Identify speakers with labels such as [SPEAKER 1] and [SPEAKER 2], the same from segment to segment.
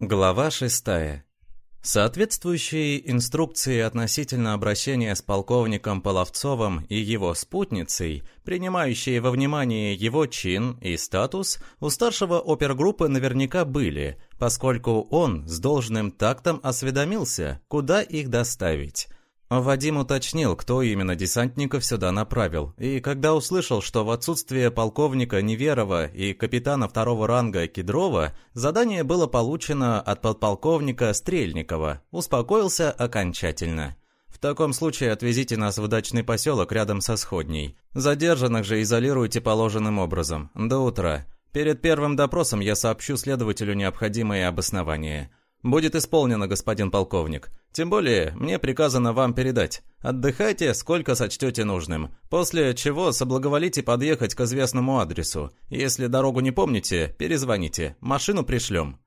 [SPEAKER 1] Глава шестая. Соответствующие инструкции относительно обращения с полковником Половцовым и его спутницей, принимающие во внимание его чин и статус, у старшего опергруппы наверняка были, поскольку он с должным тактом осведомился, куда их доставить. Вадим уточнил, кто именно десантников сюда направил, и когда услышал, что в отсутствие полковника Неверова и капитана второго ранга Кедрова задание было получено от подполковника Стрельникова, успокоился окончательно. В таком случае отвезите нас в дачный поселок рядом со сходней. Задержанных же изолируйте положенным образом. До утра. Перед первым допросом я сообщу следователю необходимые обоснования. «Будет исполнено, господин полковник. Тем более, мне приказано вам передать. Отдыхайте, сколько сочтете нужным. После чего соблаговолите подъехать к известному адресу. Если дорогу не помните, перезвоните. Машину пришлем».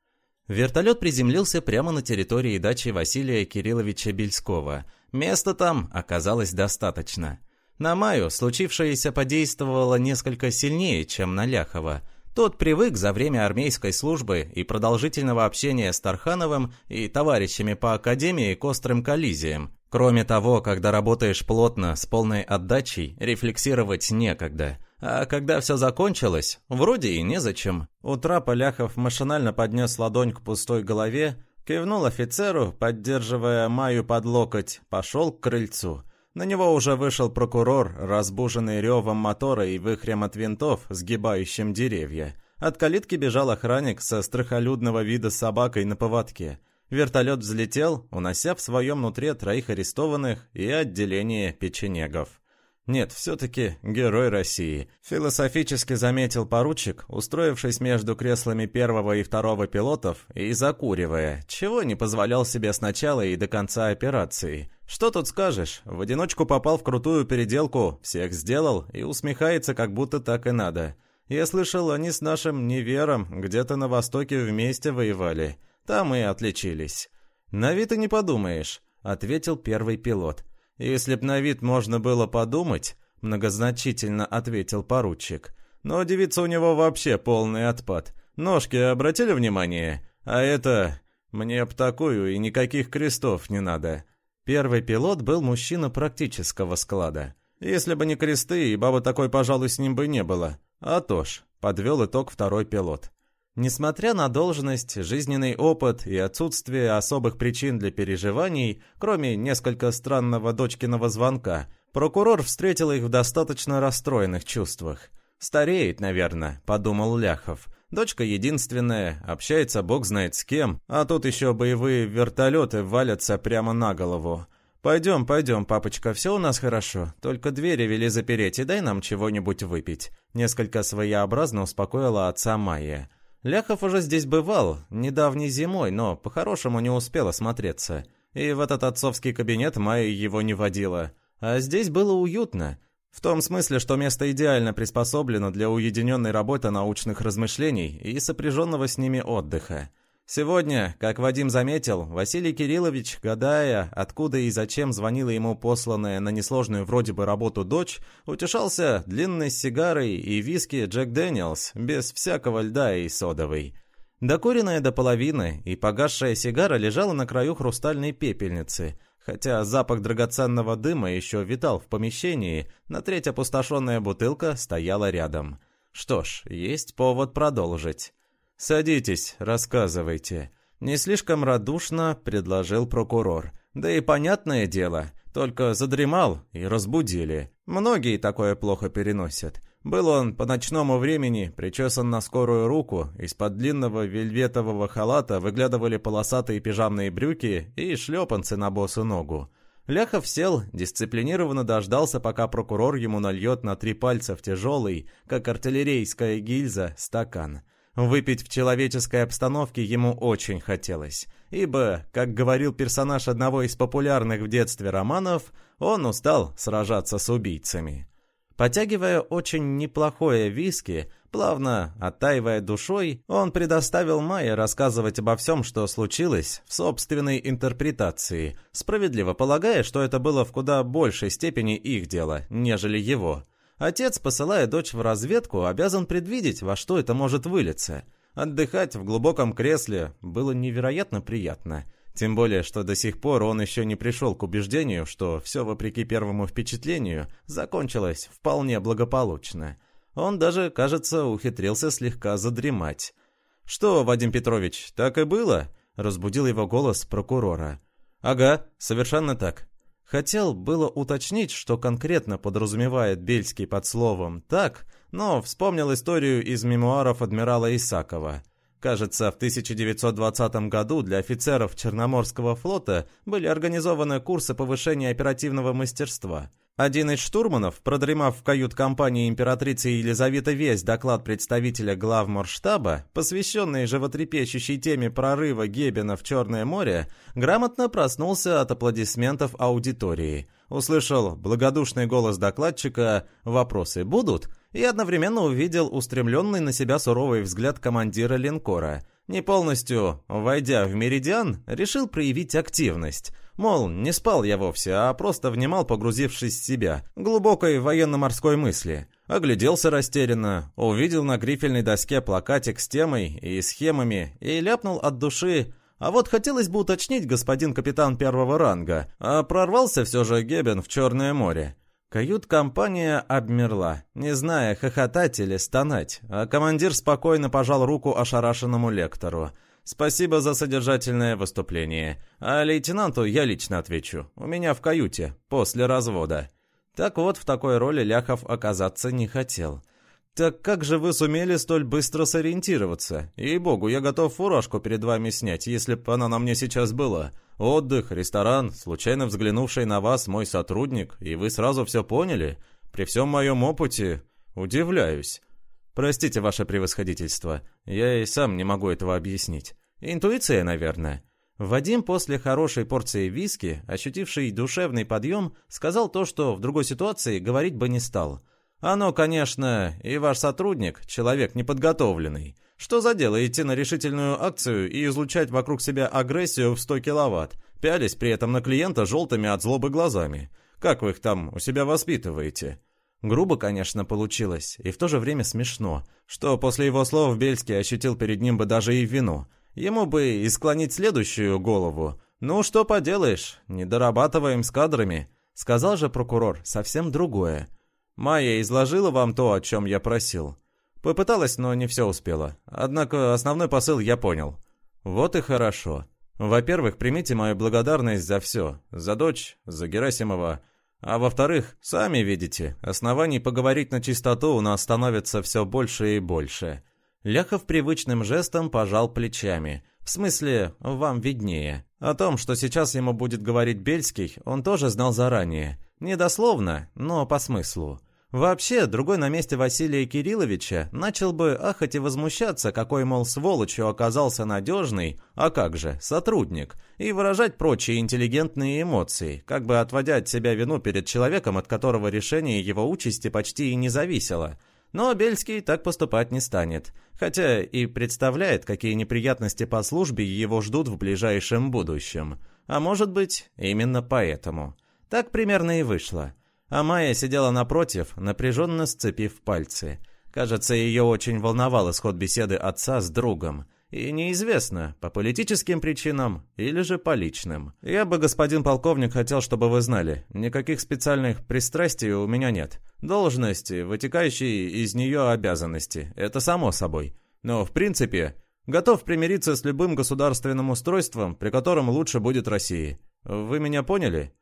[SPEAKER 1] Вертолет приземлился прямо на территории дачи Василия Кирилловича Бельского. Места там оказалось достаточно. На Маю случившееся подействовало несколько сильнее, чем на Ляхова – тот привык за время армейской службы и продолжительного общения с Тархановым и товарищами по академии к острым коллизиям. Кроме того, когда работаешь плотно, с полной отдачей, рефлексировать некогда. А когда все закончилось, вроде и незачем. Утра Поляхов машинально поднес ладонь к пустой голове, кивнул офицеру, поддерживая Маю под локоть, пошел к крыльцу – на него уже вышел прокурор, разбуженный ревом мотора и выхрем от винтов, сгибающим деревья. От калитки бежал охранник со страхолюдного вида собакой на поводке. Вертолет взлетел, унося в своем нутре троих арестованных и отделение печенегов. Нет, все-таки герой России. Философически заметил поручик, устроившись между креслами первого и второго пилотов и закуривая, чего не позволял себе с начала и до конца операции. Что тут скажешь, в одиночку попал в крутую переделку, всех сделал и усмехается, как будто так и надо. Я слышал, они с нашим невером где-то на востоке вместе воевали. Там и отличились. «На вид и не подумаешь», — ответил первый пилот. «Если б на вид можно было подумать», — многозначительно ответил поручик. «Но девица у него вообще полный отпад. Ножки обратили внимание? А это... Мне б такую и никаких крестов не надо». Первый пилот был мужчина практического склада. Если бы не кресты, и бабы такой, пожалуй, с ним бы не было. А то ж, подвел итог второй пилот. Несмотря на должность, жизненный опыт и отсутствие особых причин для переживаний, кроме несколько странного дочкиного звонка, прокурор встретил их в достаточно расстроенных чувствах. «Стареет, наверное», — подумал Ляхов. «Дочка единственная, общается бог знает с кем, а тут еще боевые вертолеты валятся прямо на голову. «Пойдем, пойдем, папочка, все у нас хорошо. Только двери вели запереть и дай нам чего-нибудь выпить». Несколько своеобразно успокоила отца Майя. Ляхов уже здесь бывал, недавней зимой, но по-хорошему не успел осмотреться. И в этот отцовский кабинет Майя его не водила. А здесь было уютно. В том смысле, что место идеально приспособлено для уединенной работы научных размышлений и сопряженного с ними отдыха. Сегодня, как Вадим заметил, Василий Кириллович, гадая, откуда и зачем звонила ему посланная на несложную вроде бы работу дочь, утешался длинной сигарой и виски Джек Дэниелс, без всякого льда и содовой. Докуренная до половины и погасшая сигара лежала на краю хрустальной пепельницы, хотя запах драгоценного дыма еще витал в помещении, на треть опустошенная бутылка стояла рядом. Что ж, есть повод продолжить. «Садитесь, рассказывайте». Не слишком радушно предложил прокурор. Да и понятное дело, только задремал и разбудили. Многие такое плохо переносят. Был он по ночному времени причесан на скорую руку, из-под длинного вельветового халата выглядывали полосатые пижамные брюки и шлепанцы на босу ногу. Ляхов сел, дисциплинированно дождался, пока прокурор ему нальет на три пальца в тяжелый, как артиллерийская гильза, стакан. Выпить в человеческой обстановке ему очень хотелось, ибо, как говорил персонаж одного из популярных в детстве романов, он устал сражаться с убийцами. Потягивая очень неплохое виски, плавно оттаивая душой, он предоставил Майе рассказывать обо всем, что случилось, в собственной интерпретации, справедливо полагая, что это было в куда большей степени их дело, нежели его – Отец, посылая дочь в разведку, обязан предвидеть, во что это может вылиться. Отдыхать в глубоком кресле было невероятно приятно. Тем более, что до сих пор он еще не пришел к убеждению, что все, вопреки первому впечатлению, закончилось вполне благополучно. Он даже, кажется, ухитрился слегка задремать. «Что, Вадим Петрович, так и было?» — разбудил его голос прокурора. «Ага, совершенно так». Хотел было уточнить, что конкретно подразумевает Бельский под словом «так», но вспомнил историю из мемуаров адмирала Исакова. Кажется, в 1920 году для офицеров Черноморского флота были организованы курсы повышения оперативного мастерства. Один из штурманов, продремав в кают-компании императрицы Елизаветы весь доклад представителя главморштаба, посвященный животрепещущей теме прорыва Гебена в Черное море, грамотно проснулся от аплодисментов аудитории. Услышал благодушный голос докладчика «Вопросы будут?» И одновременно увидел устремленный на себя суровый взгляд командира линкора. Не полностью войдя в меридиан, решил проявить активность. Мол, не спал я вовсе, а просто внимал, погрузившись в себя, глубокой военно-морской мысли. Огляделся растерянно, увидел на грифельной доске плакатик с темой и схемами и ляпнул от души а вот хотелось бы уточнить, господин капитан первого ранга, а прорвался все же Гебен в Черное море. Кают-компания обмерла, не зная, хохотать или стонать, а командир спокойно пожал руку ошарашенному лектору. «Спасибо за содержательное выступление. А лейтенанту я лично отвечу. У меня в каюте, после развода». Так вот, в такой роли Ляхов оказаться не хотел. «Так как же вы сумели столь быстро сориентироваться? Ей-богу, я готов фуражку перед вами снять, если бы она на мне сейчас была. Отдых, ресторан, случайно взглянувший на вас мой сотрудник, и вы сразу все поняли? При всем моем опыте удивляюсь. Простите, ваше превосходительство, я и сам не могу этого объяснить. Интуиция, наверное». Вадим после хорошей порции виски, ощутивший душевный подъем, сказал то, что в другой ситуации говорить бы не стал – оно, конечно, и ваш сотрудник, человек неподготовленный. Что за дело идти на решительную акцию и излучать вокруг себя агрессию в 100 киловатт, пялись при этом на клиента желтыми от злобы глазами? Как вы их там у себя воспитываете? Грубо, конечно, получилось, и в то же время смешно, что после его слов Бельский ощутил перед ним бы даже и вину. Ему бы и склонить следующую голову. «Ну, что поделаешь, не дорабатываем с кадрами», — сказал же прокурор совсем другое. Майя изложила вам то, о чем я просил. Попыталась, но не все успела. Однако основной посыл я понял. Вот и хорошо. Во-первых, примите мою благодарность за все. За дочь, за Герасимова. А во-вторых, сами видите, оснований поговорить на чистоту у нас становится все больше и больше. Ляхов привычным жестом пожал плечами. В смысле, вам виднее. О том, что сейчас ему будет говорить Бельский, он тоже знал заранее. Не дословно, но по смыслу. Вообще, другой на месте Василия Кирилловича начал бы ахать и возмущаться, какой, мол, сволочью оказался надежный, а как же, сотрудник, и выражать прочие интеллигентные эмоции, как бы отводя от себя вину перед человеком, от которого решение его участи почти и не зависело. Но Бельский так поступать не станет, хотя и представляет, какие неприятности по службе его ждут в ближайшем будущем. А может быть, именно поэтому. Так примерно и вышло. А Майя сидела напротив, напряженно сцепив пальцы. Кажется, ее очень волновал исход беседы отца с другом. И неизвестно, по политическим причинам или же по личным. Я бы, господин полковник, хотел, чтобы вы знали, никаких специальных пристрастий у меня нет. Должности, вытекающие из нее обязанности, это само собой. Но, в принципе, готов примириться с любым государственным устройством, при котором лучше будет России. Вы меня поняли?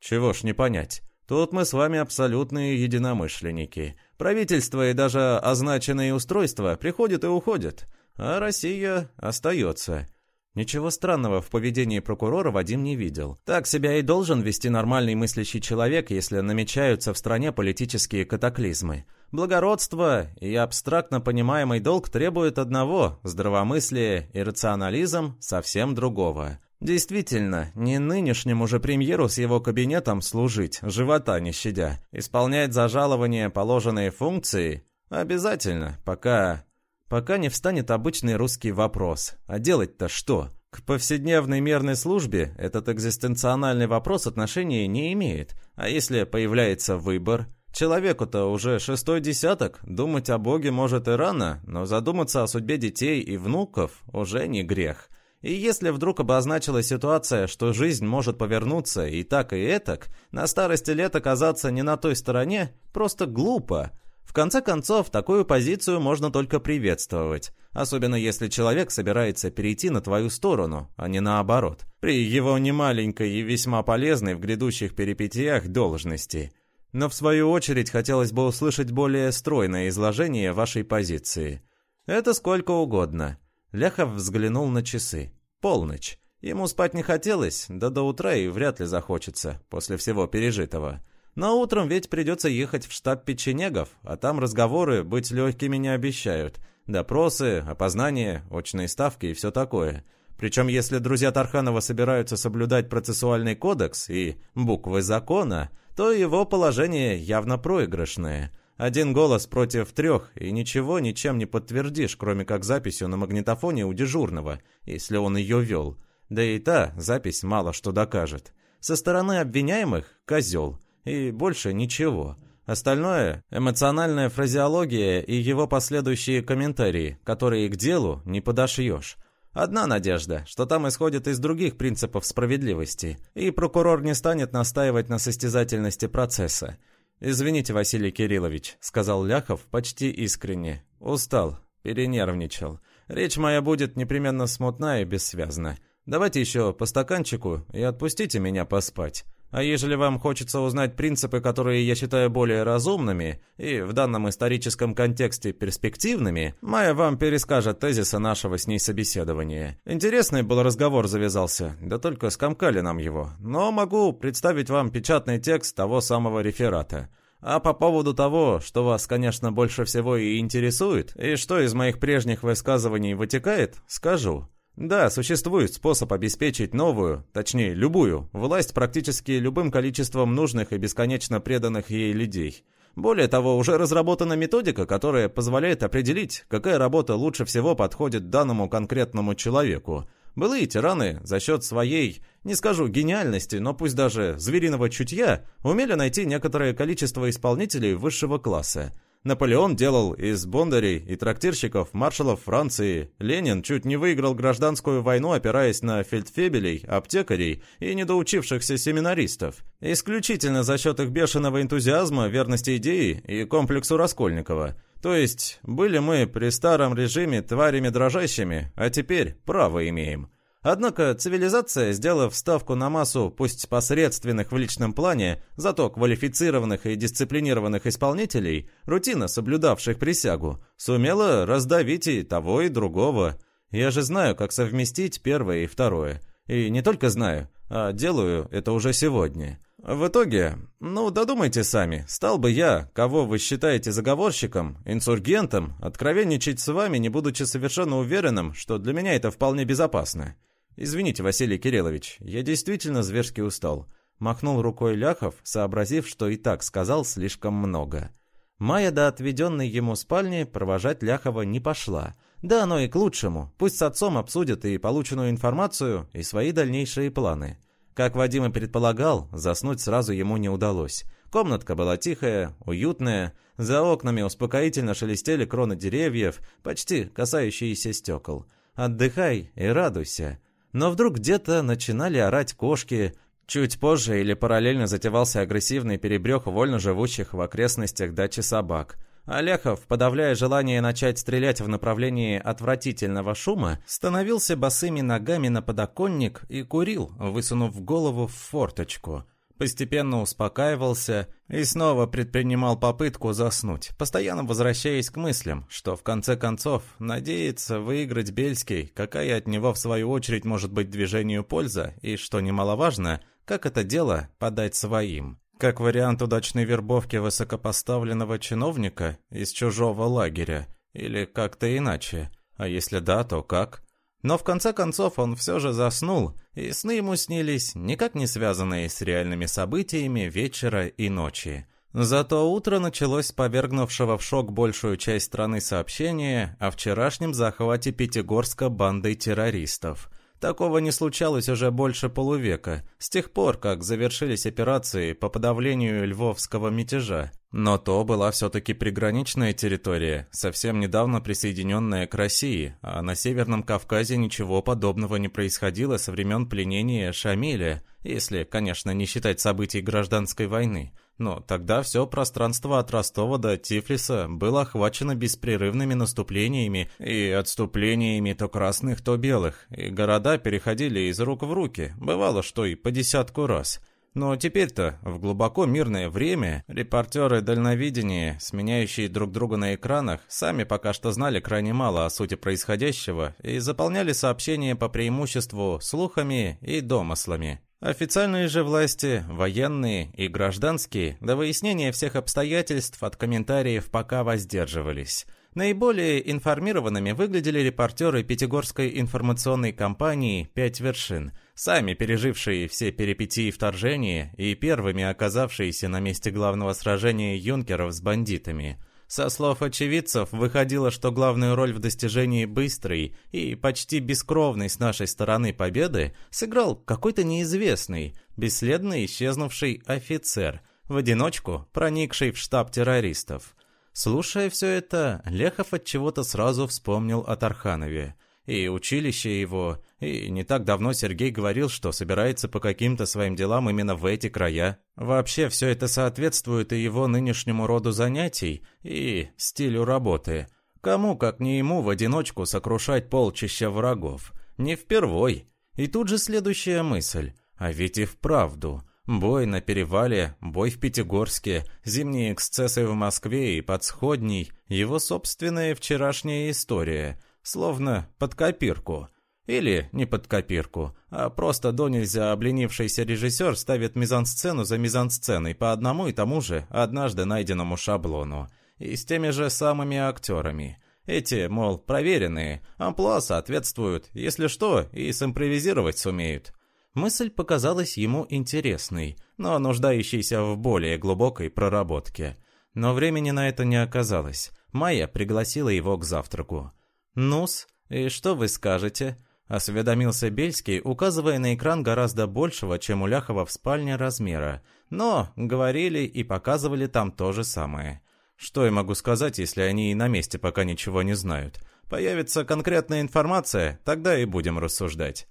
[SPEAKER 1] Чего ж не понять. Тут мы с вами абсолютные единомышленники. Правительство и даже означенные устройства приходят и уходят, а Россия остается. Ничего странного в поведении прокурора Вадим не видел. Так себя и должен вести нормальный мыслящий человек, если намечаются в стране политические катаклизмы. Благородство и абстрактно понимаемый долг требуют одного – здравомыслие и рационализм совсем другого – Действительно, не нынешнему же премьеру с его кабинетом служить, живота не щадя. Исполнять за жалование положенные функции обязательно, пока... Пока не встанет обычный русский вопрос. А делать-то что? К повседневной мерной службе этот экзистенциональный вопрос отношения не имеет. А если появляется выбор? Человеку-то уже шестой десяток, думать о Боге может и рано, но задуматься о судьбе детей и внуков уже не грех. И если вдруг обозначилась ситуация, что жизнь может повернуться и так, и этак, на старости лет оказаться не на той стороне, просто глупо. В конце концов, такую позицию можно только приветствовать, особенно если человек собирается перейти на твою сторону, а не наоборот, при его немаленькой и весьма полезной в грядущих перипетиях должности. Но в свою очередь хотелось бы услышать более стройное изложение вашей позиции. Это сколько угодно. Ляхов взглянул на часы. Полночь. Ему спать не хотелось, да до утра и вряд ли захочется, после всего пережитого. Но утром ведь придется ехать в штаб печенегов, а там разговоры быть легкими не обещают. Допросы, опознания, очные ставки и все такое. Причем, если друзья Тарханова собираются соблюдать процессуальный кодекс и буквы закона, то его положение явно проигрышное. Один голос против трех, и ничего ничем не подтвердишь, кроме как записью на магнитофоне у дежурного, если он ее вел. Да и та запись мало что докажет. Со стороны обвиняемых – козел. И больше ничего. Остальное – эмоциональная фразеология и его последующие комментарии, которые к делу не подошьешь. Одна надежда, что там исходит из других принципов справедливости, и прокурор не станет настаивать на состязательности процесса. «Извините, Василий Кириллович», — сказал Ляхов почти искренне. «Устал, перенервничал. Речь моя будет непременно смутна и бессвязна. Давайте еще по стаканчику и отпустите меня поспать». А ежели вам хочется узнать принципы, которые я считаю более разумными и в данном историческом контексте перспективными, Майя вам перескажет тезисы нашего с ней собеседования. Интересный был разговор завязался, да только скомкали нам его. Но могу представить вам печатный текст того самого реферата. А по поводу того, что вас, конечно, больше всего и интересует, и что из моих прежних высказываний вытекает, скажу. Да, существует способ обеспечить новую, точнее, любую, власть практически любым количеством нужных и бесконечно преданных ей людей. Более того, уже разработана методика, которая позволяет определить, какая работа лучше всего подходит данному конкретному человеку. Былые тираны за счет своей, не скажу гениальности, но пусть даже звериного чутья, умели найти некоторое количество исполнителей высшего класса – Наполеон делал из бондарей и трактирщиков маршалов Франции. Ленин чуть не выиграл гражданскую войну, опираясь на фельдфебелей, аптекарей и недоучившихся семинаристов. Исключительно за счет их бешеного энтузиазма, верности идеи и комплексу Раскольникова. То есть, были мы при старом режиме тварями дрожащими, а теперь право имеем. Однако цивилизация, сделав ставку на массу, пусть посредственных в личном плане, зато квалифицированных и дисциплинированных исполнителей, рутинно соблюдавших присягу, сумела раздавить и того, и другого. Я же знаю, как совместить первое и второе. И не только знаю, а делаю это уже сегодня. В итоге, ну, додумайте сами, стал бы я, кого вы считаете заговорщиком, инсургентом, откровенничать с вами, не будучи совершенно уверенным, что для меня это вполне безопасно. «Извините, Василий Кириллович, я действительно зверски устал». Махнул рукой Ляхов, сообразив, что и так сказал слишком много. Майя до отведенной ему спальни провожать Ляхова не пошла. Да оно и к лучшему. Пусть с отцом обсудят и полученную информацию, и свои дальнейшие планы. Как Вадим и предполагал, заснуть сразу ему не удалось. Комнатка была тихая, уютная, за окнами успокоительно шелестели кроны деревьев, почти касающиеся стекол. Отдыхай и радуйся. Но вдруг где-то начинали орать кошки, Чуть позже или параллельно затевался агрессивный перебрех вольно живущих в окрестностях дачи собак. Аляхов, подавляя желание начать стрелять в направлении отвратительного шума, становился босыми ногами на подоконник и курил, высунув голову в форточку – постепенно успокаивался и снова предпринимал попытку заснуть, постоянно возвращаясь к мыслям, что в конце концов надеется выиграть Бельский, какая от него в свою очередь может быть движению польза, и, что немаловажно, как это дело подать своим. Как вариант удачной вербовки высокопоставленного чиновника из чужого лагеря, или как-то иначе. А если да, то как? Но в конце концов он все же заснул, и сны ему снились, никак не связанные с реальными событиями вечера и ночи. Зато утро началось с повергнувшего в шок большую часть страны сообщения о вчерашнем захвате Пятигорска бандой террористов. Такого не случалось уже больше полувека, с тех пор, как завершились операции по подавлению львовского мятежа. Но то была все-таки приграничная территория, совсем недавно присоединенная к России, а на Северном Кавказе ничего подобного не происходило со времен пленения Шамиля, если, конечно, не считать событий гражданской войны. Но тогда все пространство от Ростова до Тифлиса было охвачено беспрерывными наступлениями и отступлениями то красных, то белых, и города переходили из рук в руки, бывало, что и по десятку раз – но теперь-то, в глубоко мирное время, репортеры дальновидения, сменяющие друг друга на экранах, сами пока что знали крайне мало о сути происходящего и заполняли сообщения по преимуществу слухами и домыслами. Официальные же власти, военные и гражданские, до выяснения всех обстоятельств от комментариев пока воздерживались. Наиболее информированными выглядели репортеры Пятигорской информационной компании «Пять вершин», сами пережившие все перипетии вторжения и первыми оказавшиеся на месте главного сражения юнкеров с бандитами. Со слов очевидцев выходило, что главную роль в достижении быстрой и почти бескровной с нашей стороны победы сыграл какой-то неизвестный, бесследно исчезнувший офицер, в одиночку проникший в штаб террористов. Слушая все это, Лехов от чего-то сразу вспомнил о Тарханове. И училище его, и не так давно Сергей говорил, что собирается по каким-то своим делам именно в эти края. Вообще, все это соответствует и его нынешнему роду занятий, и стилю работы. Кому, как не ему, в одиночку сокрушать полчища врагов? Не впервой. И тут же следующая мысль. А ведь и вправду. Бой на перевале, бой в Пятигорске, зимние эксцессы в Москве и подсходней, его собственная вчерашняя история, словно под копирку. Или не под копирку, а просто до нельзя обленившийся режиссер ставит мизансцену за мизансценой по одному и тому же однажды найденному шаблону. И с теми же самыми актерами. Эти, мол, проверенные, амплуа соответствуют, если что, и симпровизировать сумеют. Мысль показалась ему интересной, но нуждающейся в более глубокой проработке. Но времени на это не оказалось. Майя пригласила его к завтраку. «Ну-с, и что вы скажете?» — осведомился Бельский, указывая на экран гораздо большего, чем у Ляхова в спальне размера. Но говорили и показывали там то же самое. Что я могу сказать, если они и на месте пока ничего не знают? Появится конкретная информация, тогда и будем рассуждать.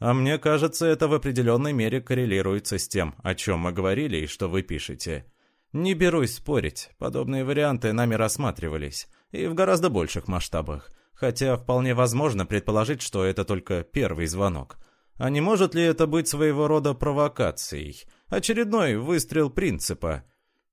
[SPEAKER 1] А мне кажется, это в определенной мере коррелируется с тем, о чем мы говорили и что вы пишете. Не берусь спорить, подобные варианты нами рассматривались, и в гораздо больших масштабах, хотя вполне возможно предположить, что это только первый звонок. А не может ли это быть своего рода провокацией? Очередной выстрел принципа.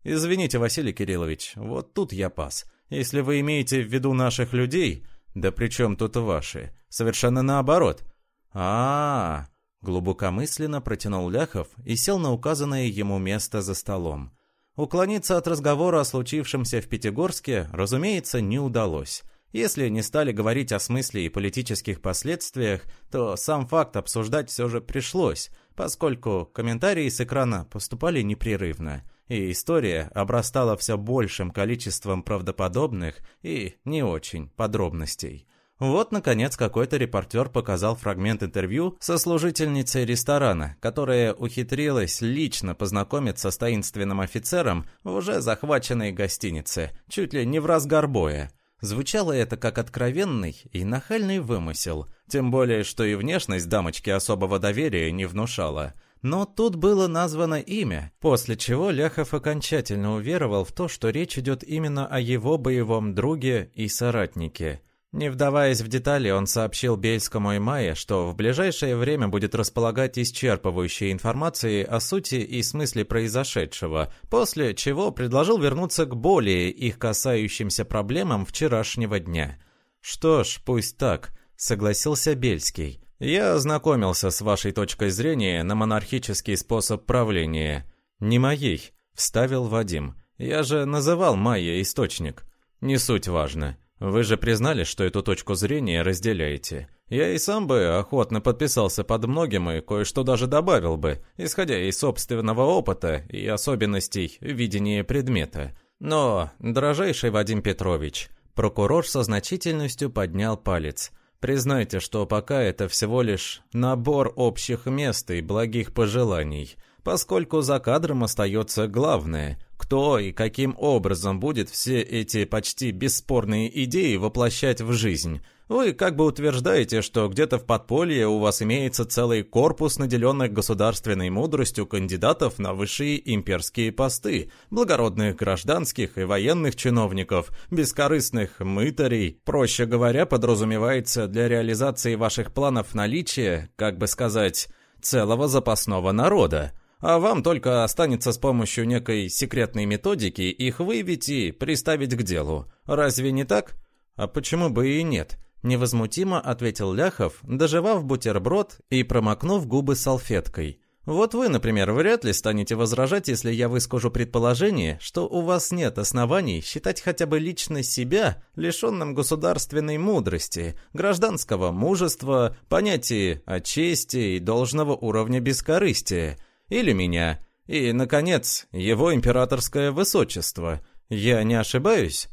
[SPEAKER 1] Извините, Василий Кириллович, вот тут я пас. Если вы имеете в виду наших людей, да при чем тут ваши? Совершенно наоборот – а, -а, -а глубокомысленно протянул Ляхов и сел на указанное ему место за столом. Уклониться от разговора о случившемся в Пятигорске, разумеется, не удалось. Если не стали говорить о смысле и политических последствиях, то сам факт обсуждать все же пришлось, поскольку комментарии с экрана поступали непрерывно, и история обрастала все большим количеством правдоподобных и не очень подробностей. Вот, наконец, какой-то репортер показал фрагмент интервью со служительницей ресторана, которая ухитрилась лично познакомиться с таинственным офицером в уже захваченной гостинице, чуть ли не в разгар боя. Звучало это как откровенный и нахальный вымысел, тем более, что и внешность дамочки особого доверия не внушала. Но тут было названо имя, после чего Ляхов окончательно уверовал в то, что речь идет именно о его боевом друге и соратнике – не вдаваясь в детали, он сообщил Бельскому и Майе, что в ближайшее время будет располагать исчерпывающей информацией о сути и смысле произошедшего, после чего предложил вернуться к более их касающимся проблемам вчерашнего дня. «Что ж, пусть так», — согласился Бельский. «Я ознакомился с вашей точкой зрения на монархический способ правления». «Не моей», — вставил Вадим. «Я же называл Майя источник». «Не суть важно». Вы же признали, что эту точку зрения разделяете. Я и сам бы охотно подписался под многим и кое-что даже добавил бы, исходя из собственного опыта и особенностей видения предмета. Но, дорожайший Вадим Петрович, прокурор со значительностью поднял палец. Признайте, что пока это всего лишь набор общих мест и благих пожеланий, поскольку за кадром остается главное – кто и каким образом будет все эти почти бесспорные идеи воплощать в жизнь. Вы как бы утверждаете, что где-то в подполье у вас имеется целый корпус наделенных государственной мудростью кандидатов на высшие имперские посты, благородных гражданских и военных чиновников, бескорыстных мытарей. Проще говоря, подразумевается для реализации ваших планов наличие, как бы сказать, целого запасного народа. А вам только останется с помощью некой секретной методики их выявить и приставить к делу. Разве не так? А почему бы и нет? Невозмутимо ответил Ляхов, доживав бутерброд и промокнув губы салфеткой. Вот вы, например, вряд ли станете возражать, если я выскажу предположение, что у вас нет оснований считать хотя бы лично себя лишенным государственной мудрости, гражданского мужества, понятия о чести и должного уровня бескорыстия. Или меня. И, наконец, его императорское высочество. Я не ошибаюсь?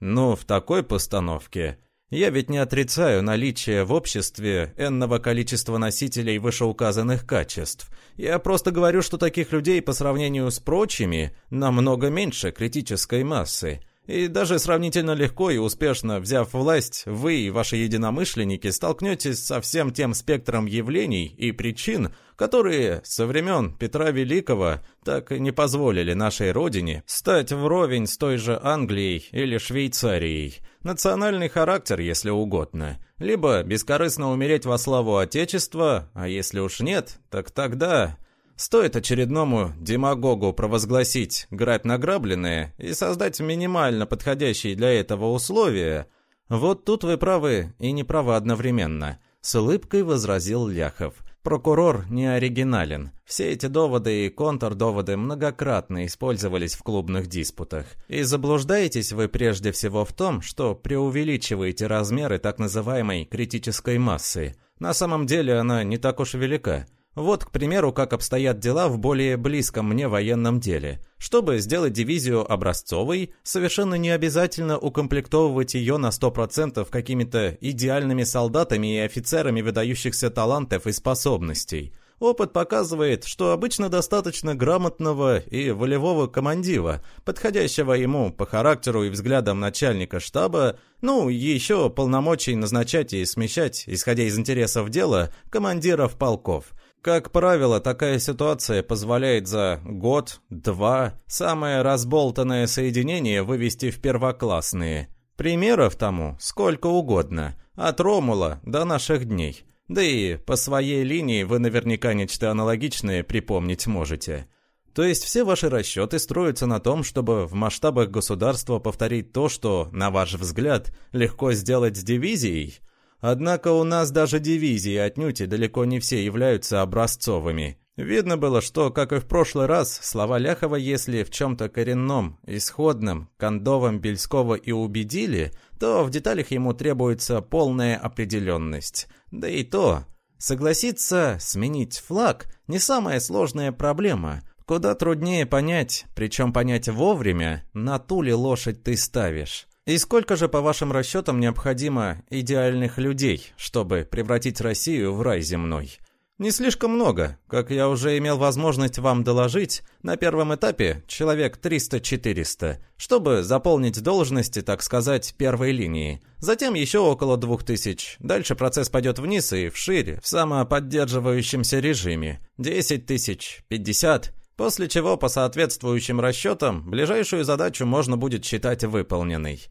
[SPEAKER 1] Ну, в такой постановке я ведь не отрицаю наличие в обществе энного количества носителей вышеуказанных качеств. Я просто говорю, что таких людей по сравнению с прочими намного меньше критической массы. И даже сравнительно легко и успешно взяв власть, вы и ваши единомышленники столкнетесь со всем тем спектром явлений и причин, которые со времен Петра Великого так и не позволили нашей родине стать вровень с той же Англией или Швейцарией. Национальный характер, если угодно. Либо бескорыстно умереть во славу Отечества, а если уж нет, так тогда... Стоит очередному демагогу провозгласить «грабь награбленное» и создать минимально подходящие для этого условия, вот тут вы правы и не правы одновременно, с улыбкой возразил Ляхов. Прокурор не оригинален. Все эти доводы и контрдоводы многократно использовались в клубных диспутах. И заблуждаетесь вы прежде всего в том, что преувеличиваете размеры так называемой критической массы. На самом деле она не так уж велика. Вот, к примеру, как обстоят дела в более близком мне военном деле. Чтобы сделать дивизию образцовой, совершенно не обязательно укомплектовывать ее на 100% какими-то идеальными солдатами и офицерами выдающихся талантов и способностей. Опыт показывает, что обычно достаточно грамотного и волевого командира, подходящего ему по характеру и взглядам начальника штаба, ну, еще полномочий назначать и смещать, исходя из интересов дела, командиров полков – как правило, такая ситуация позволяет за год-два самое разболтанное соединение вывести в первоклассные. Примеров тому сколько угодно, от Ромула до наших дней. Да и по своей линии вы наверняка нечто аналогичное припомнить можете. То есть все ваши расчеты строятся на том, чтобы в масштабах государства повторить то, что, на ваш взгляд, легко сделать с дивизией – Однако у нас даже дивизии отнюдь далеко не все являются образцовыми. Видно было, что, как и в прошлый раз, слова Ляхова, если в чем-то коренном, исходном, кондовом Бельского и убедили, то в деталях ему требуется полная определенность. Да и то, согласиться сменить флаг – не самая сложная проблема. Куда труднее понять, причем понять вовремя, на ту ли лошадь ты ставишь. И сколько же, по вашим расчетам, необходимо идеальных людей, чтобы превратить Россию в рай земной? Не слишком много. Как я уже имел возможность вам доложить, на первом этапе человек 300-400, чтобы заполнить должности, так сказать, первой линии. Затем еще около 2000. Дальше процесс пойдет вниз и вширь, в самоподдерживающемся режиме. 10 тысяч, 50. После чего, по соответствующим расчетам, ближайшую задачу можно будет считать выполненной.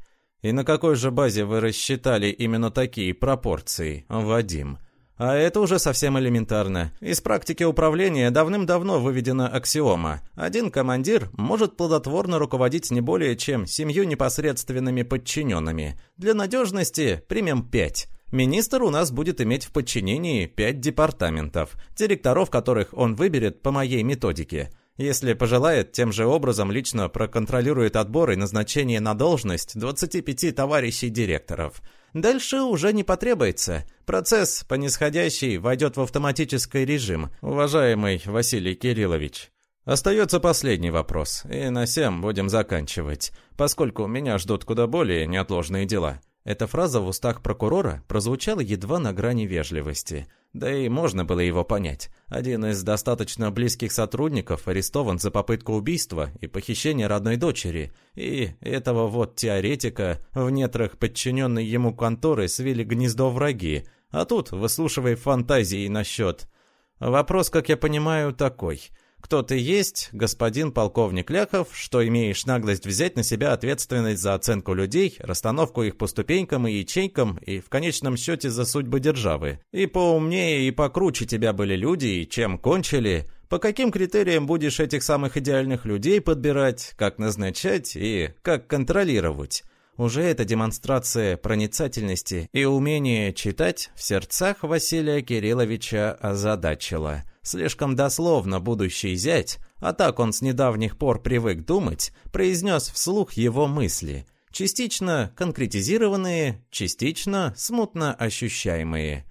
[SPEAKER 1] И на какой же базе вы рассчитали именно такие пропорции, Вадим? А это уже совсем элементарно. Из практики управления давным-давно выведена аксиома. Один командир может плодотворно руководить не более чем семью непосредственными подчиненными. Для надежности примем пять. Министр у нас будет иметь в подчинении пять департаментов, директоров которых он выберет по моей методике – если пожелает, тем же образом лично проконтролирует отбор и назначение на должность 25 товарищей директоров. Дальше уже не потребуется. Процесс по нисходящей войдет в автоматический режим, уважаемый Василий Кириллович. Остается последний вопрос, и на всем будем заканчивать, поскольку меня ждут куда более неотложные дела. Эта фраза в устах прокурора прозвучала едва на грани вежливости. Да и можно было его понять. Один из достаточно близких сотрудников арестован за попытку убийства и похищение родной дочери. И этого вот теоретика в нетрах подчиненной ему конторы свели гнездо враги. А тут выслушивай фантазии насчет... Вопрос, как я понимаю, такой – кто ты есть, господин полковник Ляхов, что имеешь наглость взять на себя ответственность за оценку людей, расстановку их по ступенькам и ячейкам и в конечном счете за судьбы державы. И поумнее и покруче тебя были люди, и чем кончили, по каким критериям будешь этих самых идеальных людей подбирать, как назначать и как контролировать. Уже эта демонстрация проницательности и умения читать в сердцах Василия Кирилловича озадачила – Слишком дословно будущий зять, а так он с недавних пор привык думать, произнес вслух его мысли, частично конкретизированные, частично смутно ощущаемые.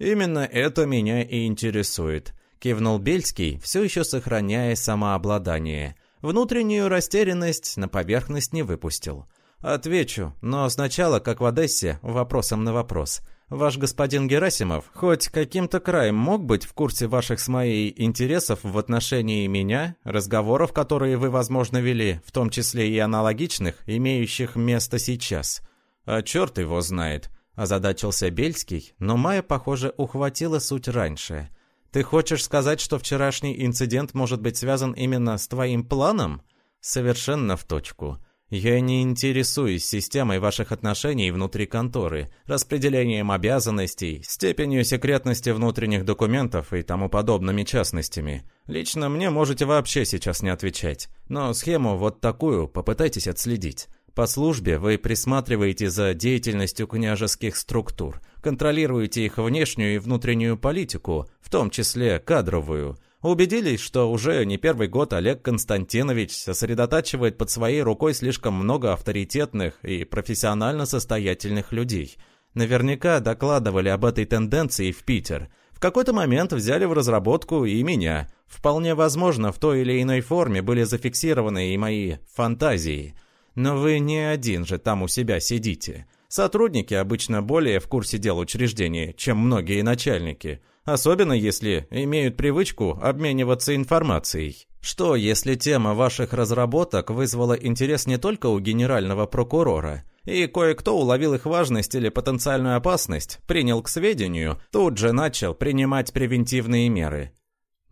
[SPEAKER 1] «Именно это меня и интересует», — кивнул Бельский, все еще сохраняя самообладание. Внутреннюю растерянность на поверхность не выпустил. «Отвечу, но сначала, как в Одессе, вопросом на вопрос. Ваш господин Герасимов хоть каким-то краем мог быть в курсе ваших с моей интересов в отношении меня, разговоров, которые вы, возможно, вели, в том числе и аналогичных, имеющих место сейчас? А черт его знает, озадачился Бельский, но Майя, похоже, ухватила суть раньше. Ты хочешь сказать, что вчерашний инцидент может быть связан именно с твоим планом? Совершенно в точку. Я не интересуюсь системой ваших отношений внутри конторы, распределением обязанностей, степенью секретности внутренних документов и тому подобными частностями. Лично мне можете вообще сейчас не отвечать. Но схему вот такую попытайтесь отследить. По службе вы присматриваете за деятельностью княжеских структур, контролируете их внешнюю и внутреннюю политику, в том числе кадровую – Убедились, что уже не первый год Олег Константинович сосредотачивает под своей рукой слишком много авторитетных и профессионально состоятельных людей. Наверняка докладывали об этой тенденции в Питер. В какой-то момент взяли в разработку и меня. Вполне возможно, в той или иной форме были зафиксированы и мои фантазии. Но вы не один же там у себя сидите. Сотрудники обычно более в курсе дел учреждения, чем многие начальники особенно если имеют привычку обмениваться информацией. Что, если тема ваших разработок вызвала интерес не только у генерального прокурора, и кое-кто уловил их важность или потенциальную опасность, принял к сведению, тут же начал принимать превентивные меры?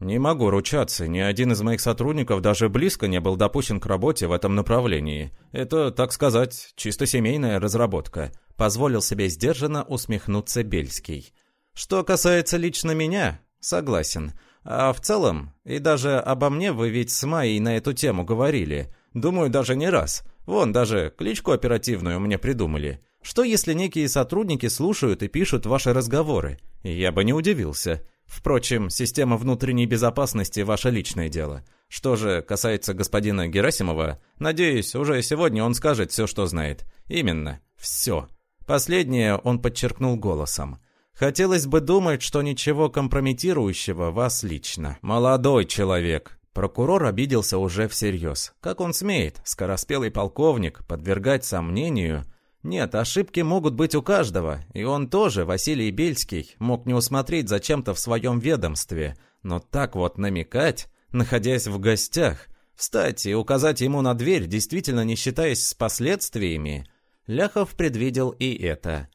[SPEAKER 1] Не могу ручаться, ни один из моих сотрудников даже близко не был допущен к работе в этом направлении. Это, так сказать, чисто семейная разработка. Позволил себе сдержанно усмехнуться Бельский. Что касается лично меня, согласен. А в целом, и даже обо мне вы ведь с Майей на эту тему говорили. Думаю, даже не раз. Вон, даже кличку оперативную мне придумали. Что если некие сотрудники слушают и пишут ваши разговоры? Я бы не удивился. Впрочем, система внутренней безопасности – ваше личное дело. Что же касается господина Герасимова, надеюсь, уже сегодня он скажет все, что знает. Именно, все. Последнее он подчеркнул голосом. Хотелось бы думать, что ничего компрометирующего вас лично. Молодой человек. Прокурор обиделся уже всерьез. Как он смеет, скороспелый полковник, подвергать сомнению... Нет, ошибки могут быть у каждого, и он тоже, Василий Бельский, мог не усмотреть зачем-то в своем ведомстве. Но так вот намекать, находясь в гостях, встать и указать ему на дверь, действительно не считаясь с последствиями, Ляхов предвидел и это.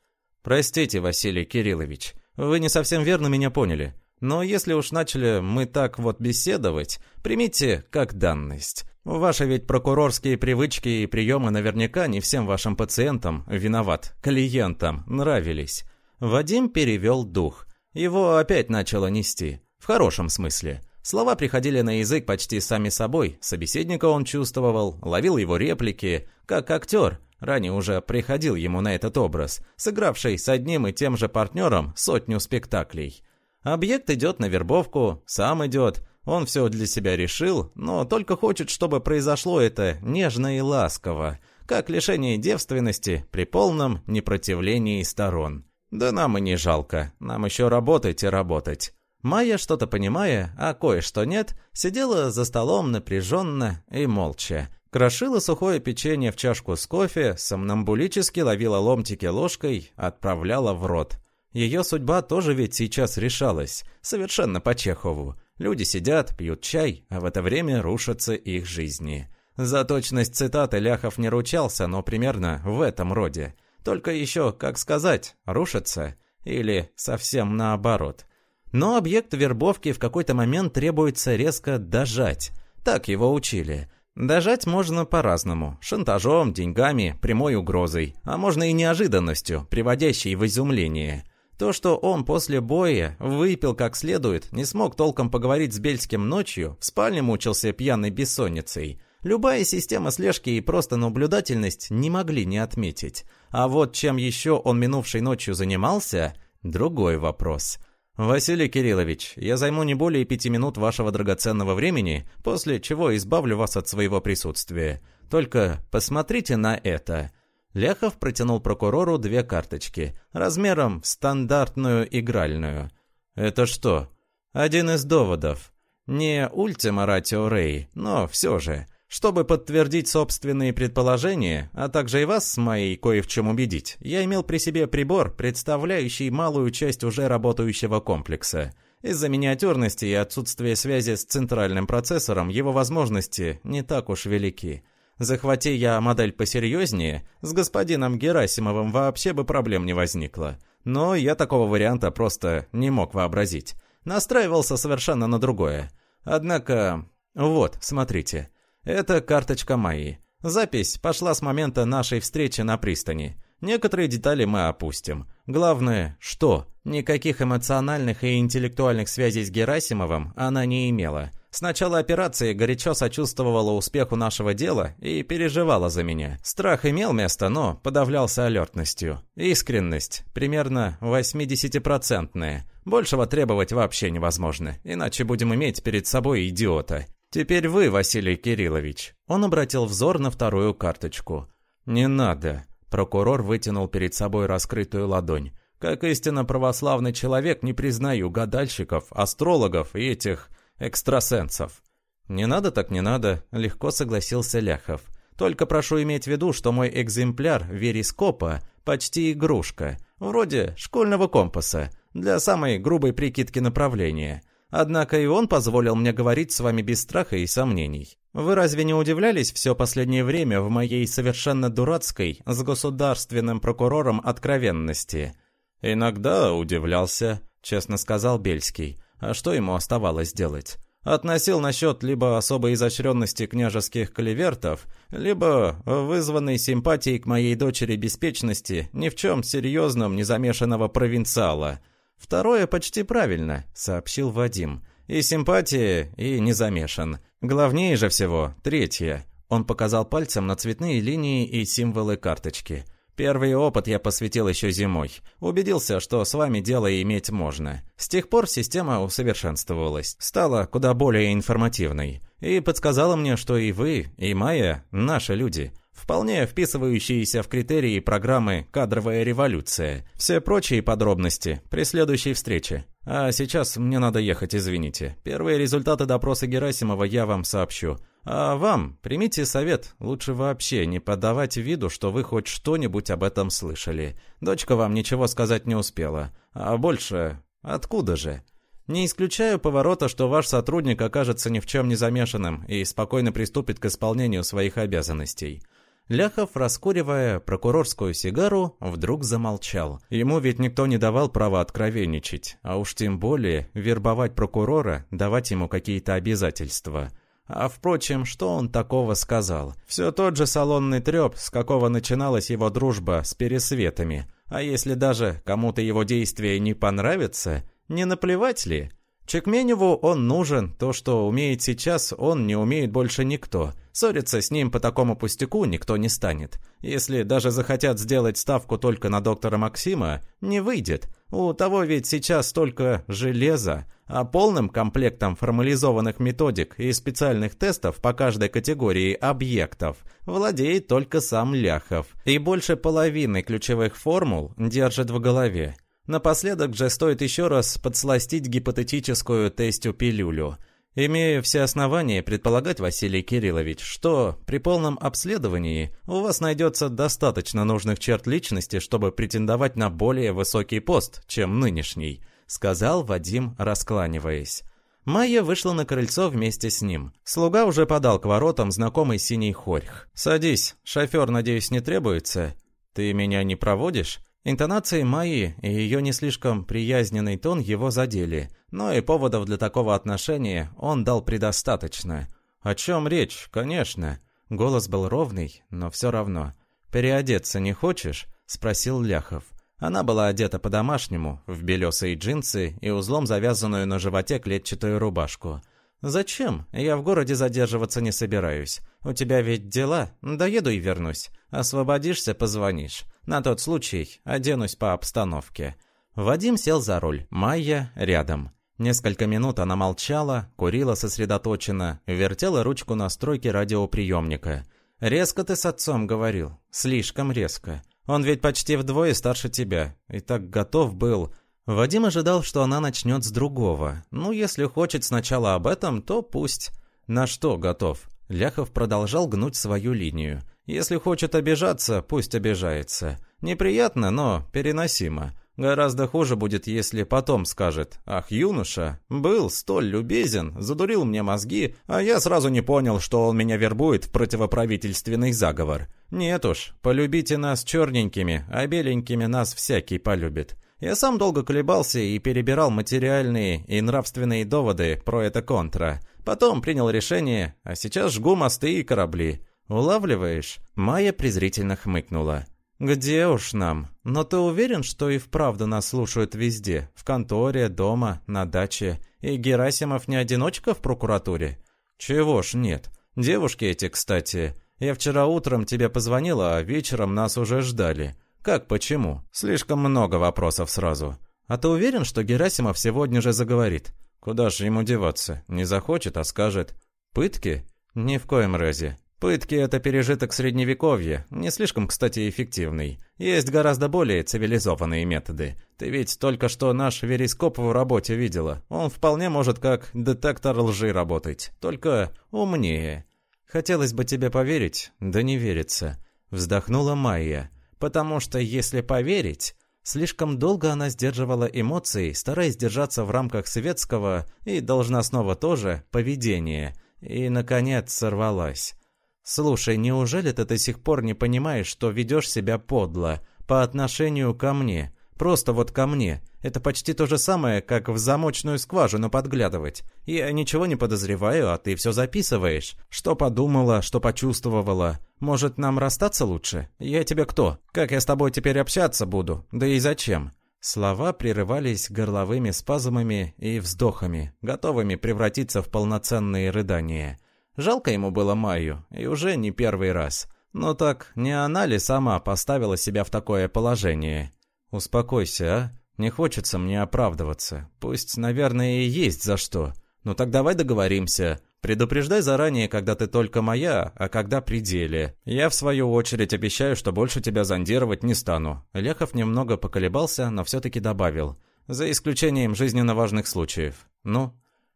[SPEAKER 1] «Простите, Василий Кириллович, вы не совсем верно меня поняли. Но если уж начали мы так вот беседовать, примите как данность. Ваши ведь прокурорские привычки и приемы наверняка не всем вашим пациентам, виноват, клиентам, нравились». Вадим перевел дух. Его опять начало нести. В хорошем смысле. Слова приходили на язык почти сами собой. Собеседника он чувствовал, ловил его реплики, как актер, Ранее уже приходил ему на этот образ, сыгравший с одним и тем же партнером сотню спектаклей. Объект идет на вербовку, сам идет, он все для себя решил, но только хочет, чтобы произошло это нежно и ласково, как лишение девственности при полном непротивлении сторон. Да нам и не жалко, нам еще работать и работать. Майя, что-то понимая, а кое-что нет, сидела за столом напряженно и молча, Крошила сухое печенье в чашку с кофе, сомнамбулически ловила ломтики ложкой, отправляла в рот. Ее судьба тоже ведь сейчас решалась, совершенно по Чехову. Люди сидят, пьют чай, а в это время рушатся их жизни. За точность цитаты Ляхов не ручался, но примерно в этом роде. Только еще, как сказать, рушатся или совсем наоборот. Но объект вербовки в какой-то момент требуется резко дожать. Так его учили. Дожать можно по-разному. Шантажом, деньгами, прямой угрозой. А можно и неожиданностью, приводящей в изумление. То, что он после боя выпил как следует, не смог толком поговорить с Бельским ночью, в спальне мучился пьяной бессонницей. Любая система слежки и просто наблюдательность не могли не отметить. А вот чем еще он минувшей ночью занимался – другой вопрос – «Василий Кириллович, я займу не более пяти минут вашего драгоценного времени, после чего избавлю вас от своего присутствия. Только посмотрите на это». Ляхов протянул прокурору две карточки, размером в стандартную игральную. «Это что?» «Один из доводов. Не ультима ратио рей, но все же чтобы подтвердить собственные предположения, а также и вас с моей кое в чем убедить, я имел при себе прибор, представляющий малую часть уже работающего комплекса. Из-за миниатюрности и отсутствия связи с центральным процессором его возможности не так уж велики. Захвати я модель посерьезнее, с господином Герасимовым вообще бы проблем не возникло. Но я такого варианта просто не мог вообразить. Настраивался совершенно на другое. Однако... Вот, смотрите. Это карточка Майи. Запись пошла с момента нашей встречи на пристани. Некоторые детали мы опустим. Главное, что никаких эмоциональных и интеллектуальных связей с Герасимовым она не имела. С начала операции горячо сочувствовала успеху нашего дела и переживала за меня. Страх имел место, но подавлялся алертностью. Искренность, примерно 80-процентная. Большего требовать вообще невозможно, иначе будем иметь перед собой идиота. «Теперь вы, Василий Кириллович». Он обратил взор на вторую карточку. «Не надо». Прокурор вытянул перед собой раскрытую ладонь. «Как истинно православный человек не признаю гадальщиков, астрологов и этих экстрасенсов». «Не надо так не надо», — легко согласился Ляхов. «Только прошу иметь в виду, что мой экземпляр верископа почти игрушка, вроде школьного компаса, для самой грубой прикидки направления». Однако и он позволил мне говорить с вами без страха и сомнений. Вы разве не удивлялись все последнее время в моей совершенно дурацкой, с государственным прокурором откровенности? Иногда удивлялся, честно сказал Бельский. А что ему оставалось делать? Относил насчет либо особой изощренности княжеских клевертов, либо вызванной симпатией к моей дочери беспечности ни в чем серьезном не замешанного провинциала – «Второе почти правильно», — сообщил Вадим. «И симпатия, и не замешан. Главнее же всего третье». Он показал пальцем на цветные линии и символы карточки. Первый опыт я посвятил еще зимой. Убедился, что с вами дело иметь можно. С тех пор система усовершенствовалась, стала куда более информативной. И подсказала мне, что и вы, и Майя – наши люди вполне вписывающиеся в критерии программы «Кадровая революция». Все прочие подробности при следующей встрече. А сейчас мне надо ехать, извините. Первые результаты допроса Герасимова я вам сообщу. А вам примите совет, лучше вообще не подавать виду, что вы хоть что-нибудь об этом слышали. Дочка вам ничего сказать не успела. А больше... Откуда же? Не исключаю поворота, что ваш сотрудник окажется ни в чем не замешанным и спокойно приступит к исполнению своих обязанностей. Ляхов, раскуривая прокурорскую сигару, вдруг замолчал. Ему ведь никто не давал права откровенничать, а уж тем более вербовать прокурора, давать ему какие-то обязательства. А впрочем, что он такого сказал? Все тот же салонный треп, с какого начиналась его дружба с пересветами. А если даже кому-то его действия не понравятся, не наплевать ли? Чекменеву он нужен, то, что умеет сейчас, он не умеет больше никто. Ссориться с ним по такому пустяку никто не станет. Если даже захотят сделать ставку только на доктора Максима, не выйдет. У того ведь сейчас только железо, а полным комплектом формализованных методик и специальных тестов по каждой категории объектов владеет только сам Ляхов. И больше половины ключевых формул держит в голове. Напоследок же стоит еще раз подсластить гипотетическую тестю пилюлю. Имею все основания предполагать, Василий Кириллович, что при полном обследовании у вас найдется достаточно нужных черт личности, чтобы претендовать на более высокий пост, чем нынешний, сказал Вадим, раскланиваясь. Майя вышла на крыльцо вместе с ним. Слуга уже подал к воротам знакомый синий хорьх. «Садись, шофер, надеюсь, не требуется? Ты меня не проводишь?» Интонации Майи и ее не слишком приязненный тон его задели, но и поводов для такого отношения он дал предостаточно. «О чем речь? Конечно». Голос был ровный, но все равно. «Переодеться не хочешь?» — спросил Ляхов. Она была одета по-домашнему, в белесые джинсы и узлом завязанную на животе клетчатую рубашку. «Зачем? Я в городе задерживаться не собираюсь. У тебя ведь дела. Доеду и вернусь. Освободишься, позвонишь. На тот случай оденусь по обстановке». Вадим сел за руль, Майя рядом. Несколько минут она молчала, курила сосредоточенно, вертела ручку настройки радиоприемника. «Резко ты с отцом говорил. Слишком резко. Он ведь почти вдвое старше тебя. И так готов был. Вадим ожидал, что она начнет с другого. Ну, если хочет сначала об этом, то пусть. На что готов? Ляхов продолжал гнуть свою линию. Если хочет обижаться, пусть обижается. Неприятно, но переносимо. Гораздо хуже будет, если потом скажет «Ах, юноша, был столь любезен, задурил мне мозги, а я сразу не понял, что он меня вербует в противоправительственный заговор». Нет уж, полюбите нас черненькими, а беленькими нас всякий полюбит. Я сам долго колебался и перебирал материальные и нравственные доводы про это контра. Потом принял решение, а сейчас жгу мосты и корабли. Улавливаешь? Майя презрительно хмыкнула. «Где уж нам? Но ты уверен, что и вправду нас слушают везде? В конторе, дома, на даче? И Герасимов не одиночка в прокуратуре?» «Чего ж нет? Девушки эти, кстати. Я вчера утром тебе позвонила, а вечером нас уже ждали. Как, почему? Слишком много вопросов сразу. А ты уверен, что Герасимов сегодня же заговорит? Куда же ему деваться? Не захочет, а скажет. Пытки? Ни в коем разе. Пытки – это пережиток средневековья, не слишком, кстати, эффективный. Есть гораздо более цивилизованные методы. Ты ведь только что наш верископ в работе видела. Он вполне может как детектор лжи работать, только умнее. Хотелось бы тебе поверить, да не верится. Вздохнула Майя. Потому что если поверить, слишком долго она сдерживала эмоции, стараясь держаться в рамках светского и должностного тоже поведения, и, наконец, сорвалась. «Слушай, неужели ты до сих пор не понимаешь, что ведешь себя подло по отношению ко мне? Просто вот ко мне. Это почти то же самое, как в замочную скважину подглядывать. Я ничего не подозреваю, а ты все записываешь. Что подумала, что почувствовала. Может, нам расстаться лучше? Я тебе кто? Как я с тобой теперь общаться буду? Да и зачем?» Слова прерывались горловыми спазмами и вздохами, готовыми превратиться в полноценные рыдания. Жалко ему было Майю, и уже не первый раз. Но так не она ли сама поставила себя в такое положение? «Успокойся, а? Не хочется мне оправдываться. Пусть, наверное, и есть за что. Но так давай договоримся. Предупреждай заранее, когда ты только моя, а когда при деле. Я, в свою очередь, обещаю, что больше тебя зондировать не стану». Ляхов немного поколебался, но все-таки добавил. «За исключением жизненно важных случаев. Ну?»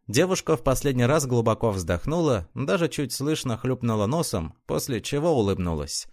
[SPEAKER 1] Девушка в последний раз глубоко вздохнула, даже чуть слышно хлюпнула носом, после чего улыбнулась.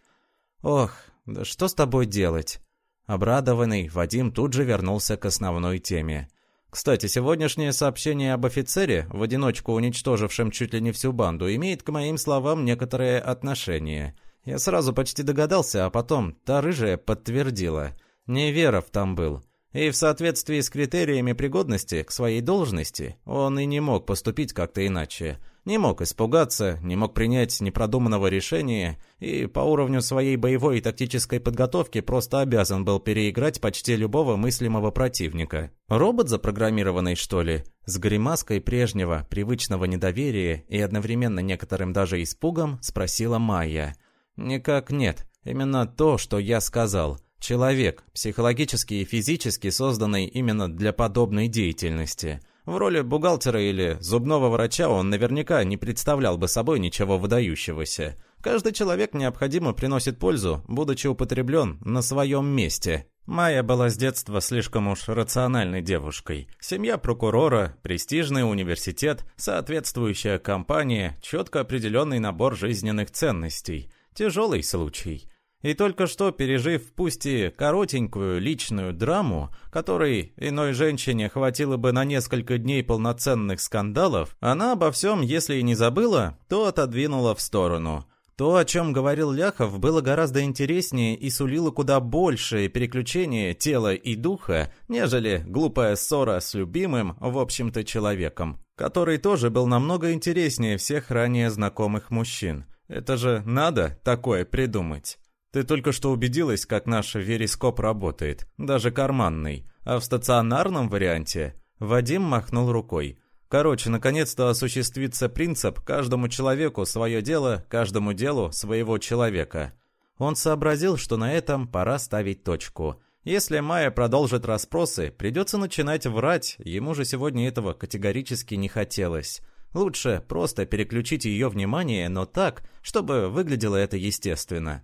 [SPEAKER 1] «Ох, да что с тобой делать?» Обрадованный, Вадим тут же вернулся к основной теме. Кстати, сегодняшнее сообщение об офицере, в одиночку уничтожившем чуть ли не всю банду, имеет к моим словам некоторое отношение. Я сразу почти догадался, а потом та рыжая подтвердила. Неверов там был. И в соответствии с критериями пригодности к своей должности он и не мог поступить как-то иначе. Не мог испугаться, не мог принять непродуманного решения и по уровню своей боевой и тактической подготовки просто обязан был переиграть почти любого мыслимого противника. Робот запрограммированный, что ли? С гримаской прежнего, привычного недоверия и одновременно некоторым даже испугом спросила Майя. «Никак нет. Именно то, что я сказал. Человек, психологически и физически созданный именно для подобной деятельности. В роли бухгалтера или зубного врача он наверняка не представлял бы собой ничего выдающегося. Каждый человек необходимо приносит пользу, будучи употреблен на своем месте. Майя была с детства слишком уж рациональной девушкой. Семья прокурора, престижный университет, соответствующая компания, четко определенный набор жизненных ценностей. Тяжелый случай. И только что пережив пусть и коротенькую личную драму, которой иной женщине хватило бы на несколько дней полноценных скандалов, она обо всем, если и не забыла, то отодвинула в сторону. То, о чем говорил Ляхов, было гораздо интереснее и сулило куда большее переключение тела и духа, нежели глупая ссора с любимым, в общем-то, человеком, который тоже был намного интереснее всех ранее знакомых мужчин. Это же надо такое придумать. Ты только что убедилась, как наш верископ работает, даже карманный. А в стационарном варианте Вадим махнул рукой. Короче, наконец-то осуществится принцип «каждому человеку свое дело, каждому делу своего человека». Он сообразил, что на этом пора ставить точку. Если Майя продолжит расспросы, придется начинать врать, ему же сегодня этого категорически не хотелось. Лучше просто переключить ее внимание, но так, чтобы выглядело это естественно.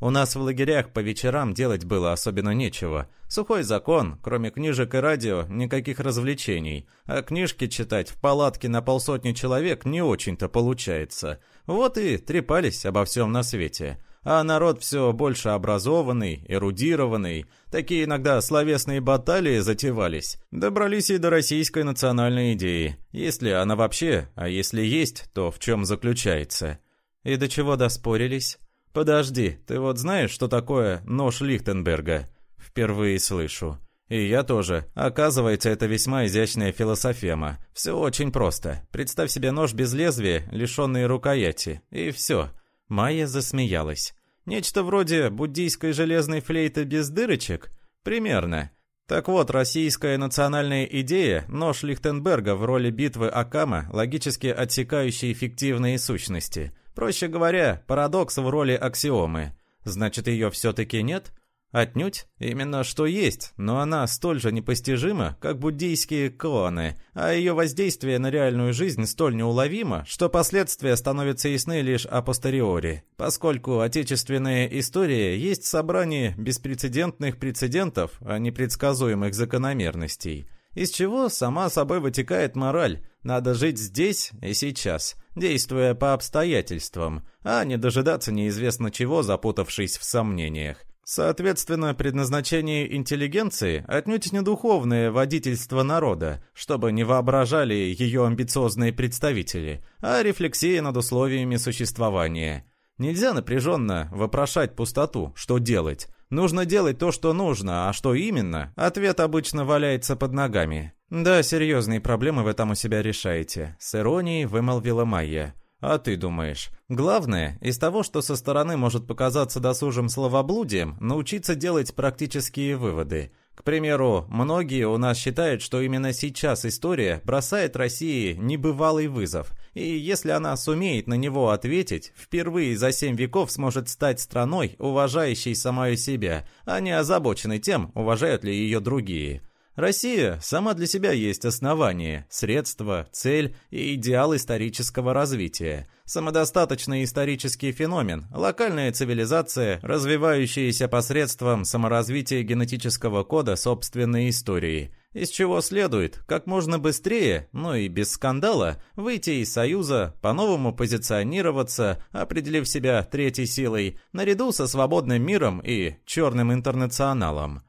[SPEAKER 1] У нас в лагерях по вечерам делать было особенно нечего. Сухой закон, кроме книжек и радио, никаких развлечений. А книжки читать в палатке на полсотни человек не очень-то получается. Вот и трепались обо всем на свете. А народ все больше образованный, эрудированный. Такие иногда словесные баталии затевались. Добрались и до российской национальной идеи. Если она вообще, а если есть, то в чем заключается. И до чего доспорились? «Подожди, ты вот знаешь, что такое нож Лихтенберга?» «Впервые слышу». «И я тоже. Оказывается, это весьма изящная философема. Все очень просто. Представь себе нож без лезвия, лишенный рукояти. И все». Майя засмеялась. «Нечто вроде буддийской железной флейты без дырочек?» «Примерно. Так вот, российская национальная идея, нож Лихтенберга в роли битвы Акама, логически отсекающей фиктивные сущности. Проще говоря, парадокс в роли аксиомы. Значит, ее все-таки нет? Отнюдь, именно что есть, но она столь же непостижима, как буддийские клоны, а ее воздействие на реальную жизнь столь неуловимо, что последствия становятся ясны лишь апостериори, поскольку отечественная история есть собрание беспрецедентных прецедентов, а не предсказуемых закономерностей, из чего сама собой вытекает мораль «надо жить здесь и сейчас», действуя по обстоятельствам, а не дожидаться неизвестно чего, запутавшись в сомнениях. Соответственно, предназначение интеллигенции отнюдь не духовное водительство народа, чтобы не воображали ее амбициозные представители, а рефлексия над условиями существования. Нельзя напряженно вопрошать пустоту, что делать. Нужно делать то, что нужно, а что именно, ответ обычно валяется под ногами. «Да, серьезные проблемы вы там у себя решаете», — с иронией вымолвила Майя. «А ты думаешь, главное, из того, что со стороны может показаться досужим словоблудием, научиться делать практические выводы. К примеру, многие у нас считают, что именно сейчас история бросает России небывалый вызов, и если она сумеет на него ответить, впервые за семь веков сможет стать страной, уважающей самую себя, а не озабоченной тем, уважают ли ее другие». Россия сама для себя есть основание, средство, цель и идеал исторического развития. Самодостаточный исторический феномен, локальная цивилизация, развивающаяся посредством саморазвития генетического кода собственной истории. Из чего следует, как можно быстрее, но и без скандала, выйти из Союза, по-новому позиционироваться, определив себя третьей силой, наряду со свободным миром и черным интернационалом.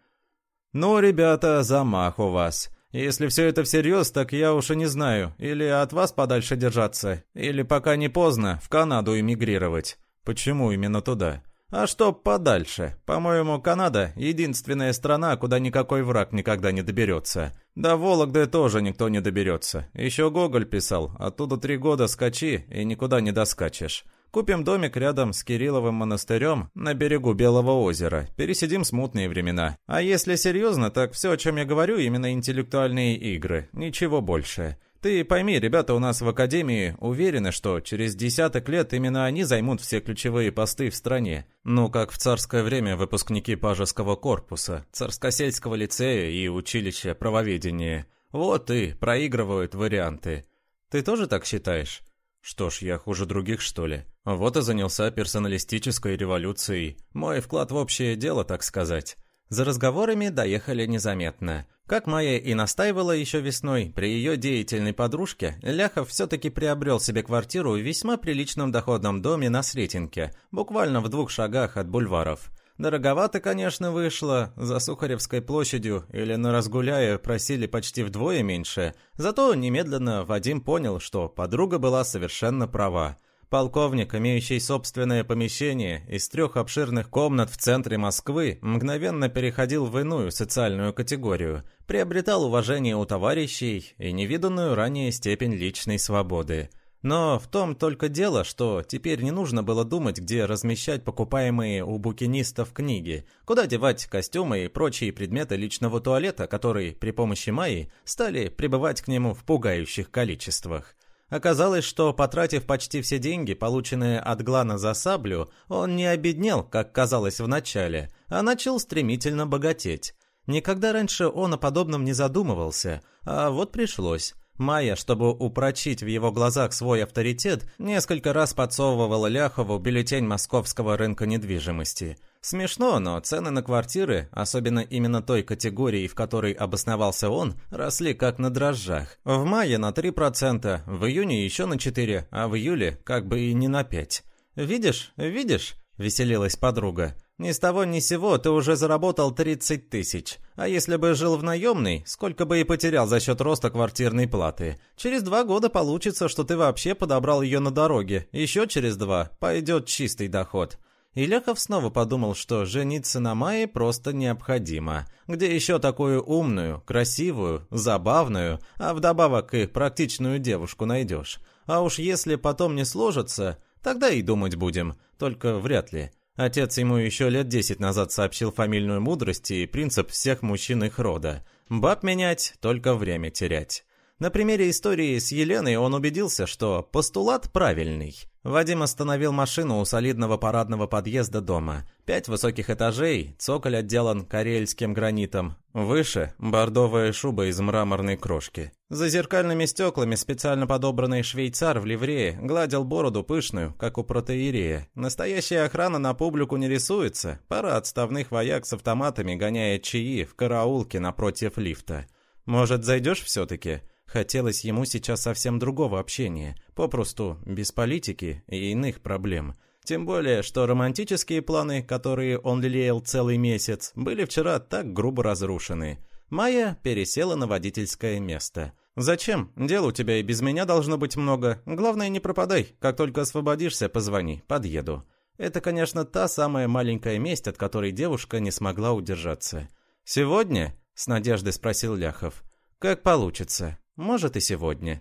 [SPEAKER 1] «Ну, ребята, замах у вас. Если все это всерьез, так я уж и не знаю. Или от вас подальше держаться, или пока не поздно, в Канаду эмигрировать. Почему именно туда? А что подальше? По-моему, Канада — единственная страна, куда никакой враг никогда не доберется. До Вологды тоже никто не доберется. Еще Гоголь писал, оттуда три года скачи и никуда не доскачешь. Купим домик рядом с Кирилловым монастырем на берегу Белого озера. Пересидим смутные времена. А если серьезно, так все, о чем я говорю, именно интеллектуальные игры. Ничего больше. Ты пойми, ребята у нас в академии уверены, что через десяток лет именно они займут все ключевые посты в стране. Ну, как в царское время выпускники пажеского корпуса, царскосельского лицея и училища правоведения. Вот и проигрывают варианты. Ты тоже так считаешь? Что ж, я хуже других, что ли? Вот и занялся персоналистической революцией. Мой вклад в общее дело, так сказать. За разговорами доехали незаметно. Как Майя и настаивала еще весной, при ее деятельной подружке, Ляхов все-таки приобрел себе квартиру в весьма приличном доходном доме на Сретенке, буквально в двух шагах от бульваров. Дороговато, конечно, вышло, за Сухаревской площадью или на Разгуляе просили почти вдвое меньше, зато немедленно Вадим понял, что подруга была совершенно права. Полковник, имеющий собственное помещение из трех обширных комнат в центре Москвы, мгновенно переходил в иную социальную категорию, приобретал уважение у товарищей и невиданную ранее степень личной свободы. Но в том только дело, что теперь не нужно было думать, где размещать покупаемые у букинистов книги, куда девать костюмы и прочие предметы личного туалета, которые при помощи Майи стали прибывать к нему в пугающих количествах. Оказалось, что, потратив почти все деньги, полученные от Глана за саблю, он не обеднел, как казалось в начале, а начал стремительно богатеть. Никогда раньше он о подобном не задумывался, а вот пришлось. Майя, чтобы упрочить в его глазах свой авторитет, несколько раз подсовывала Ляхову бюллетень московского рынка недвижимости. Смешно, но цены на квартиры, особенно именно той категории, в которой обосновался он, росли как на дрожжах. В мае на 3%, в июне еще на 4%, а в июле как бы и не на 5%. «Видишь, видишь?» – веселилась подруга. Ни с того ни сего ты уже заработал 30 тысяч. А если бы жил в наемной, сколько бы и потерял за счет роста квартирной платы. Через два года получится, что ты вообще подобрал ее на дороге. Еще через два пойдет чистый доход. И Ляхов снова подумал, что жениться на Майе просто необходимо. Где еще такую умную, красивую, забавную, а вдобавок и практичную девушку найдешь? А уж если потом не сложится, тогда и думать будем, только вряд ли. Отец ему еще лет десять назад сообщил фамильную мудрость и принцип всех мужчин их рода. Баб менять, только время терять. На примере истории с Еленой он убедился, что постулат правильный. Вадим остановил машину у солидного парадного подъезда дома. Пять высоких этажей, цоколь отделан карельским гранитом. Выше – бордовая шуба из мраморной крошки. За зеркальными стеклами специально подобранный швейцар в ливрее гладил бороду пышную, как у протеерея. Настоящая охрана на публику не рисуется. Пара отставных вояк с автоматами гоняет чаи в караулке напротив лифта. «Может, зайдешь все-таки?» Хотелось ему сейчас совсем другого общения, попросту без политики и иных проблем. Тем более, что романтические планы, которые он лелеял целый месяц, были вчера так грубо разрушены. Майя пересела на водительское место. «Зачем? Дел у тебя и без меня должно быть много. Главное, не пропадай. Как только освободишься, позвони. Подъеду». Это, конечно, та самая маленькая месть, от которой девушка не смогла удержаться. «Сегодня?» — с надеждой спросил Ляхов. «Как получится. Может и сегодня.